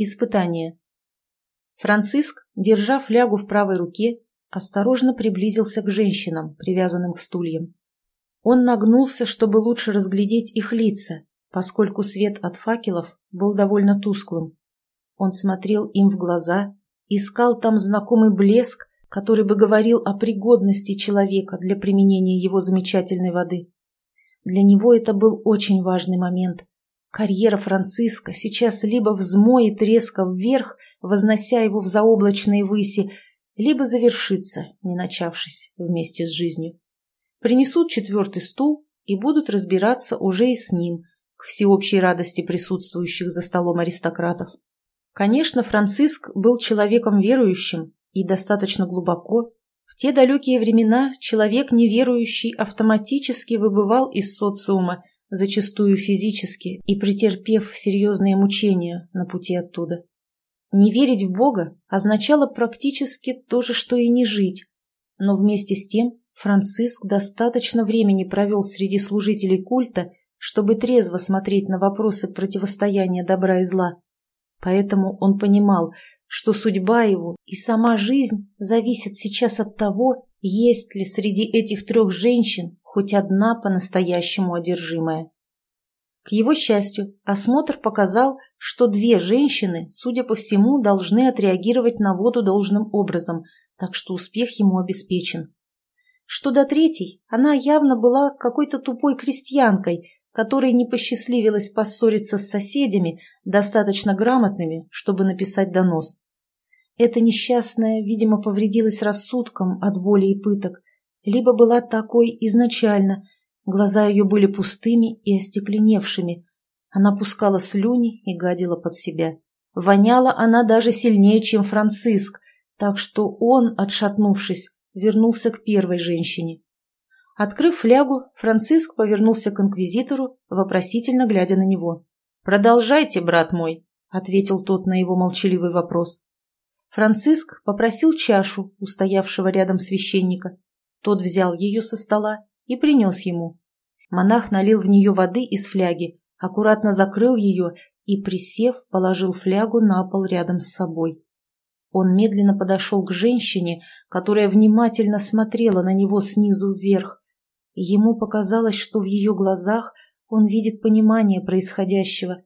Испытание. Франциск, держа флягу в правой руке, осторожно приблизился к женщинам, привязанным к стульям. Он нагнулся, чтобы лучше разглядеть их лица, поскольку свет от факелов был довольно тусклым. Он смотрел им в глаза, искал там знакомый блеск, который бы говорил о пригодности человека для применения его замечательной воды. Для него это был очень важный момент. Карьера Франциска сейчас либо взмоет резко вверх, вознося его в заоблачные выси, либо завершится, не начавшись вместе с жизнью. Принесут четвертый стул и будут разбираться уже и с ним, к всеобщей радости присутствующих за столом аристократов. Конечно, Франциск был человеком верующим и достаточно глубоко. В те далекие времена человек неверующий автоматически выбывал из социума, зачастую физически и претерпев серьезные мучения на пути оттуда. Не верить в Бога означало практически то же, что и не жить, но вместе с тем Франциск достаточно времени провел среди служителей культа, чтобы трезво смотреть на вопросы противостояния добра и зла. Поэтому он понимал, что судьба его и сама жизнь зависят сейчас от того, есть ли среди этих трех женщин хоть одна по-настоящему одержимая. К его счастью, осмотр показал, что две женщины, судя по всему, должны отреагировать на воду должным образом, так что успех ему обеспечен. Что до третьей, она явно была какой-то тупой крестьянкой, которой не посчастливилось поссориться с соседями, достаточно грамотными, чтобы написать донос. Эта несчастная, видимо, повредилась рассудком от боли и пыток, либо была такой изначально – Глаза ее были пустыми и остекленевшими. Она пускала слюни и гадила под себя. Воняла она даже сильнее, чем Франциск, так что он, отшатнувшись, вернулся к первой женщине. Открыв флягу, Франциск повернулся к инквизитору, вопросительно глядя на него. «Продолжайте, брат мой», — ответил тот на его молчаливый вопрос. Франциск попросил чашу у стоявшего рядом священника. Тот взял ее со стола и принес ему. Монах налил в нее воды из фляги, аккуратно закрыл ее и, присев, положил флягу на пол рядом с собой. Он медленно подошел к женщине, которая внимательно смотрела на него снизу вверх. Ему показалось, что в ее глазах он видит понимание происходящего.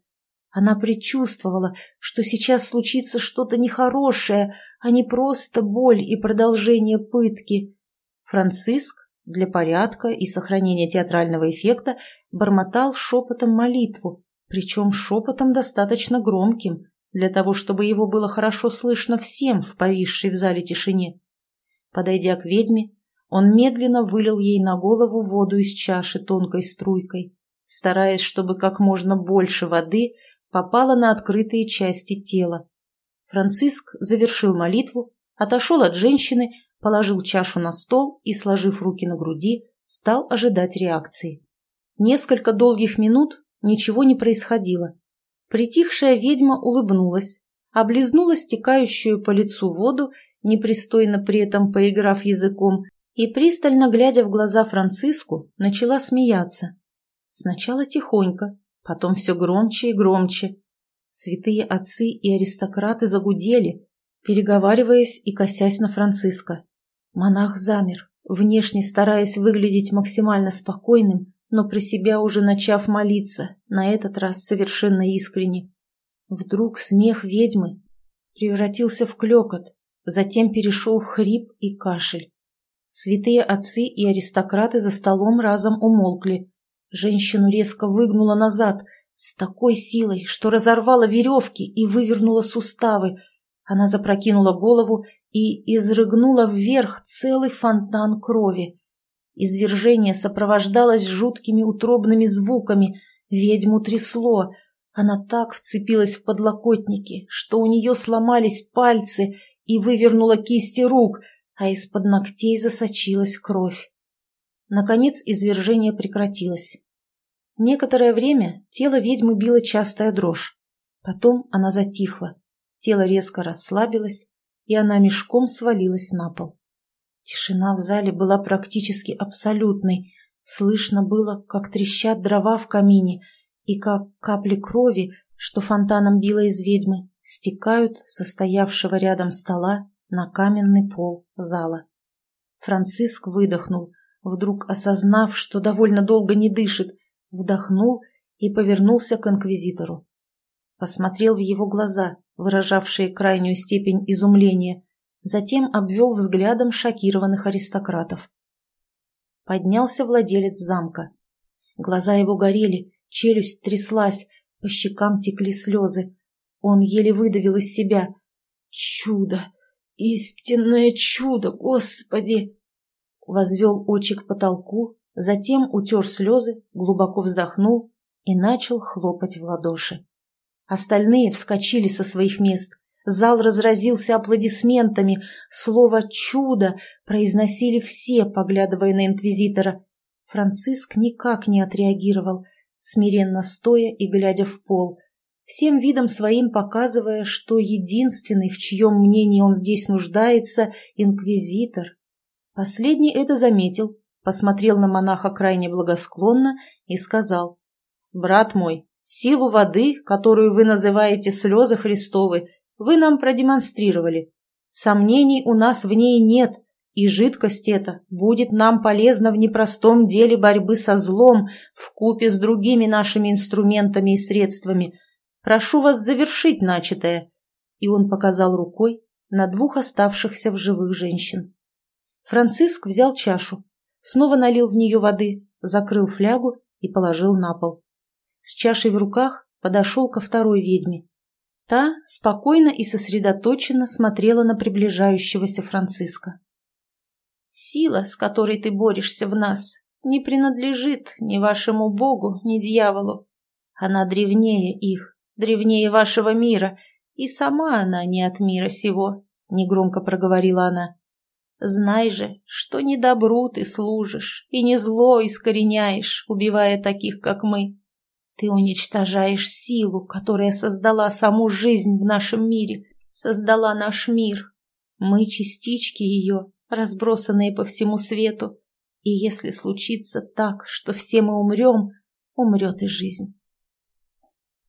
Она предчувствовала, что сейчас случится что-то нехорошее, а не просто боль и продолжение пытки. Франциск для порядка и сохранения театрального эффекта бормотал шепотом молитву, причем шепотом достаточно громким, для того, чтобы его было хорошо слышно всем в повисшей в зале тишине. Подойдя к ведьме, он медленно вылил ей на голову воду из чаши тонкой струйкой, стараясь, чтобы как можно больше воды попало на открытые части тела. Франциск завершил молитву, отошел от женщины, положил чашу на стол и, сложив руки на груди, стал ожидать реакции. Несколько долгих минут ничего не происходило. Притихшая ведьма улыбнулась, облизнула стекающую по лицу воду, непристойно при этом поиграв языком, и, пристально глядя в глаза Франциску, начала смеяться. Сначала тихонько, потом все громче и громче. Святые отцы и аристократы загудели, переговариваясь и косясь на Франциска. Монах замер, внешне стараясь выглядеть максимально спокойным, но при себя уже начав молиться, на этот раз совершенно искренне. Вдруг смех ведьмы превратился в клекот, затем перешел хрип и кашель. Святые отцы и аристократы за столом разом умолкли. Женщину резко выгнуло назад, с такой силой, что разорвала веревки и вывернула суставы. Она запрокинула голову и изрыгнула вверх целый фонтан крови. Извержение сопровождалось жуткими утробными звуками, ведьму трясло. Она так вцепилась в подлокотники, что у нее сломались пальцы и вывернула кисти рук, а из-под ногтей засочилась кровь. Наконец извержение прекратилось. Некоторое время тело ведьмы било частая дрожь. Потом она затихла. Тело резко расслабилось, и она мешком свалилась на пол. Тишина в зале была практически абсолютной. Слышно было, как трещат дрова в камине и как капли крови, что фонтаном било из ведьмы, стекают со стоявшего рядом стола на каменный пол зала. Франциск выдохнул, вдруг осознав, что довольно долго не дышит, вдохнул и повернулся к инквизитору. Посмотрел в его глаза, выражавшие крайнюю степень изумления, затем обвел взглядом шокированных аристократов. Поднялся владелец замка. Глаза его горели, челюсть тряслась, по щекам текли слезы. Он еле выдавил из себя. «Чудо! Истинное чудо, Господи!» Возвел очи к потолку, затем утер слезы, глубоко вздохнул и начал хлопать в ладоши. Остальные вскочили со своих мест. Зал разразился аплодисментами. Слово «чудо» произносили все, поглядывая на инквизитора. Франциск никак не отреагировал, смиренно стоя и глядя в пол, всем видом своим показывая, что единственный, в чьем мнении он здесь нуждается, инквизитор. Последний это заметил, посмотрел на монаха крайне благосклонно и сказал, «Брат мой, силу воды, которую вы называете слезы Христовы, вы нам продемонстрировали. Сомнений у нас в ней нет, и жидкость эта будет нам полезна в непростом деле борьбы со злом в купе с другими нашими инструментами и средствами. Прошу вас завершить начатое. И он показал рукой на двух оставшихся в живых женщин. Франциск взял чашу, снова налил в нее воды, закрыл флягу и положил на пол. С чашей в руках подошел ко второй ведьме. Та спокойно и сосредоточенно смотрела на приближающегося Франциска. Сила, с которой ты борешься в нас, не принадлежит ни вашему богу, ни дьяволу. Она древнее их, древнее вашего мира, и сама она не от мира сего, — негромко проговорила она. Знай же, что не добру ты служишь, и не зло искореняешь, убивая таких, как мы. Ты уничтожаешь силу, которая создала саму жизнь в нашем мире, создала наш мир. Мы частички ее, разбросанные по всему свету, и если случится так, что все мы умрем, умрет и жизнь.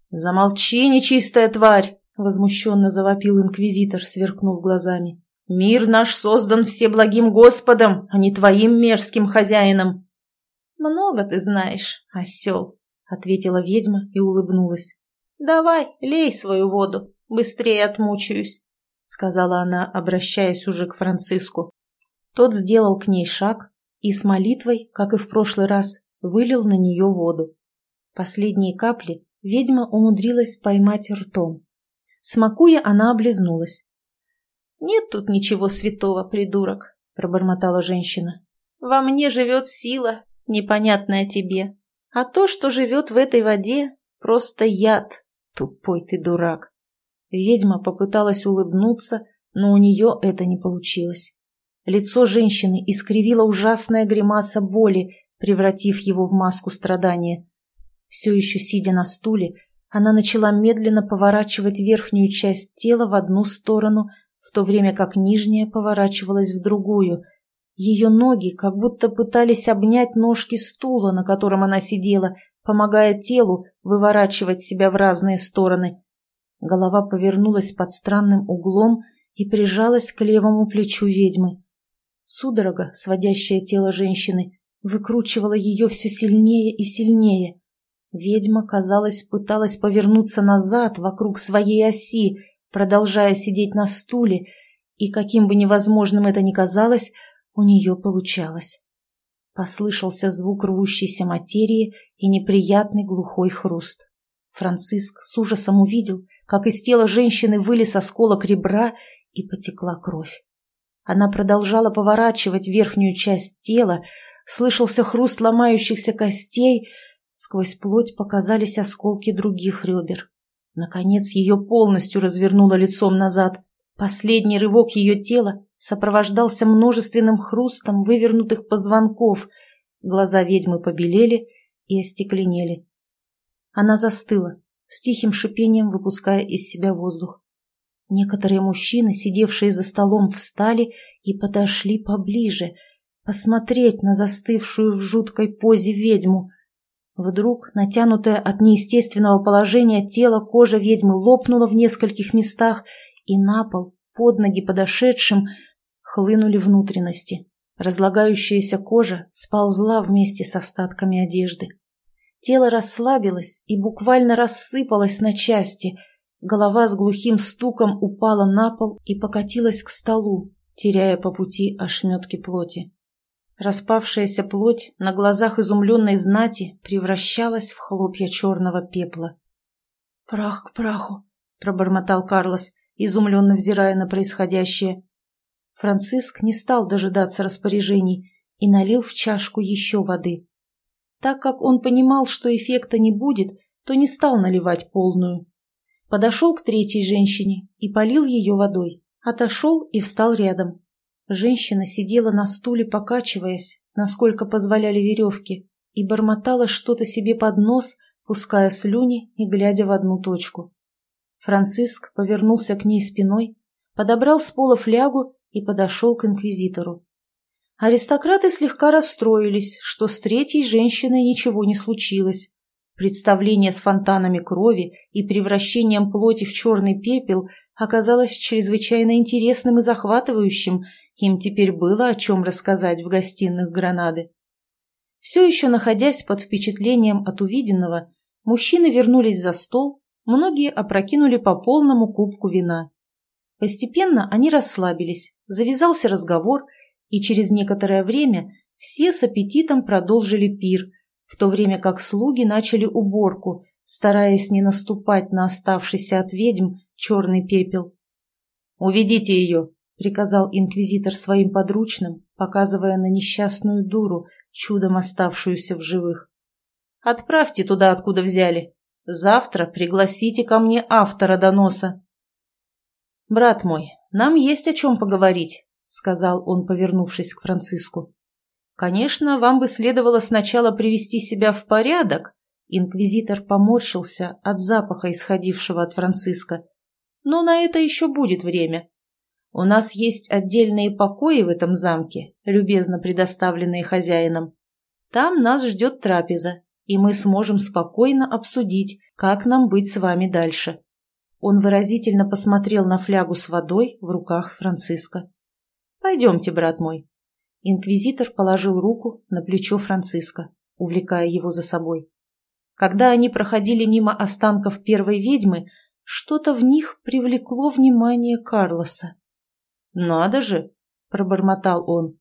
«Замолчи, нечистая тварь!» — возмущенно завопил инквизитор, сверкнув глазами. «Мир наш создан всеблагим Господом, а не твоим мерзким хозяином!» «Много ты знаешь, осел!» — ответила ведьма и улыбнулась. «Давай, лей свою воду, быстрее отмучаюсь!» — сказала она, обращаясь уже к Франциску. Тот сделал к ней шаг и с молитвой, как и в прошлый раз, вылил на нее воду. Последние капли ведьма умудрилась поймать ртом. Смакуя, она облизнулась. «Нет тут ничего святого, придурок», — пробормотала женщина. «Во мне живет сила, непонятная тебе. А то, что живет в этой воде, просто яд. Тупой ты дурак». Ведьма попыталась улыбнуться, но у нее это не получилось. Лицо женщины искривила ужасная гримаса боли, превратив его в маску страдания. Все еще сидя на стуле, она начала медленно поворачивать верхнюю часть тела в одну сторону, в то время как нижняя поворачивалась в другую. Ее ноги как будто пытались обнять ножки стула, на котором она сидела, помогая телу выворачивать себя в разные стороны. Голова повернулась под странным углом и прижалась к левому плечу ведьмы. Судорога, сводящая тело женщины, выкручивала ее все сильнее и сильнее. Ведьма, казалось, пыталась повернуться назад вокруг своей оси, продолжая сидеть на стуле, и каким бы невозможным это ни казалось, у нее получалось. Послышался звук рвущейся материи и неприятный глухой хруст. Франциск с ужасом увидел, как из тела женщины вылез осколок ребра и потекла кровь. Она продолжала поворачивать верхнюю часть тела, слышался хруст ломающихся костей, сквозь плоть показались осколки других ребер. Наконец ее полностью развернуло лицом назад. Последний рывок ее тела сопровождался множественным хрустом вывернутых позвонков. Глаза ведьмы побелели и остекленели. Она застыла, с тихим шипением выпуская из себя воздух. Некоторые мужчины, сидевшие за столом, встали и подошли поближе, посмотреть на застывшую в жуткой позе ведьму. Вдруг, натянутая от неестественного положения тело кожа ведьмы лопнула в нескольких местах, и на пол, под ноги подошедшим, хлынули внутренности. Разлагающаяся кожа сползла вместе с остатками одежды. Тело расслабилось и буквально рассыпалось на части. Голова с глухим стуком упала на пол и покатилась к столу, теряя по пути ошметки плоти. Распавшаяся плоть на глазах изумленной знати превращалась в хлопья черного пепла. «Прах к праху!» — пробормотал Карлос, изумленно взирая на происходящее. Франциск не стал дожидаться распоряжений и налил в чашку еще воды. Так как он понимал, что эффекта не будет, то не стал наливать полную. Подошел к третьей женщине и полил ее водой. Отошел и встал рядом. Женщина сидела на стуле, покачиваясь, насколько позволяли веревки, и бормотала что-то себе под нос, пуская слюни и глядя в одну точку. Франциск повернулся к ней спиной, подобрал с пола флягу и подошел к инквизитору. Аристократы слегка расстроились, что с третьей женщиной ничего не случилось. Представление с фонтанами крови и превращением плоти в черный пепел оказалось чрезвычайно интересным и захватывающим, им теперь было о чем рассказать в гостиных Гранады. Все еще находясь под впечатлением от увиденного, мужчины вернулись за стол, многие опрокинули по полному кубку вина. Постепенно они расслабились, завязался разговор, и через некоторое время все с аппетитом продолжили пир, в то время как слуги начали уборку, стараясь не наступать на оставшийся от ведьм черный пепел. «Уведите ее!» — приказал инквизитор своим подручным, показывая на несчастную дуру, чудом оставшуюся в живых. «Отправьте туда, откуда взяли. Завтра пригласите ко мне автора доноса». «Брат мой, нам есть о чем поговорить», — сказал он, повернувшись к Франциску. «Конечно, вам бы следовало сначала привести себя в порядок», — инквизитор поморщился от запаха, исходившего от Франциска. «Но на это еще будет время». У нас есть отдельные покои в этом замке, любезно предоставленные хозяином. Там нас ждет трапеза, и мы сможем спокойно обсудить, как нам быть с вами дальше». Он выразительно посмотрел на флягу с водой в руках Франциска. «Пойдемте, брат мой». Инквизитор положил руку на плечо Франциска, увлекая его за собой. Когда они проходили мимо останков первой ведьмы, что-то в них привлекло внимание Карлоса. «Надо же!» – пробормотал он.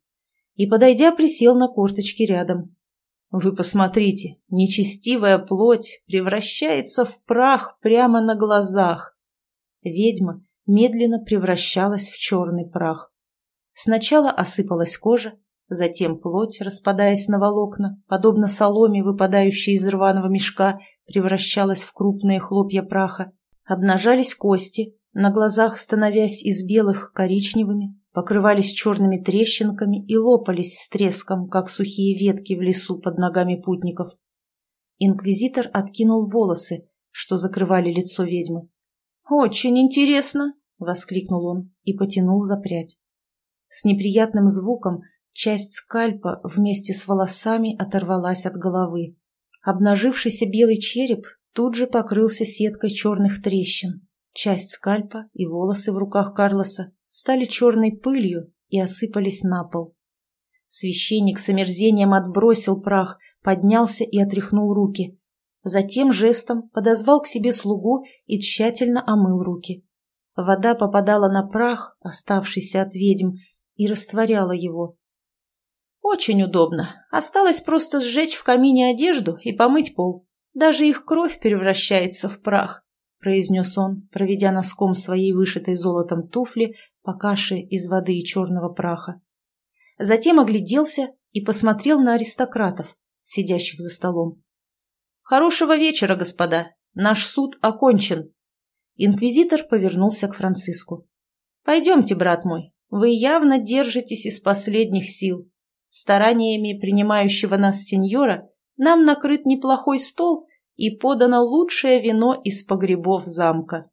И, подойдя, присел на корточки рядом. «Вы посмотрите, нечестивая плоть превращается в прах прямо на глазах!» Ведьма медленно превращалась в черный прах. Сначала осыпалась кожа, затем плоть, распадаясь на волокна, подобно соломе, выпадающей из рваного мешка, превращалась в крупные хлопья праха. Обнажались кости, на глазах становясь из белых коричневыми, покрывались черными трещинками и лопались с треском, как сухие ветки в лесу под ногами путников. Инквизитор откинул волосы, что закрывали лицо ведьмы. «Очень интересно!» — воскликнул он и потянул за прядь. С неприятным звуком часть скальпа вместе с волосами оторвалась от головы. Обнажившийся белый череп тут же покрылся сеткой черных трещин, Часть скальпа и волосы в руках Карлоса стали черной пылью и осыпались на пол. Священник с омерзением отбросил прах, поднялся и отряхнул руки. Затем жестом подозвал к себе слугу и тщательно омыл руки. Вода попадала на прах, оставшийся от ведьм, и растворяла его. Очень удобно. Осталось просто сжечь в камине одежду и помыть пол. Даже их кровь превращается в прах произнес он, проведя носком своей вышитой золотом туфли по каше из воды и черного праха. Затем огляделся и посмотрел на аристократов, сидящих за столом. «Хорошего вечера, господа! Наш суд окончен!» Инквизитор повернулся к Франциску. «Пойдемте, брат мой, вы явно держитесь из последних сил. Стараниями принимающего нас сеньора нам накрыт неплохой стол, и подано лучшее вино из погребов замка.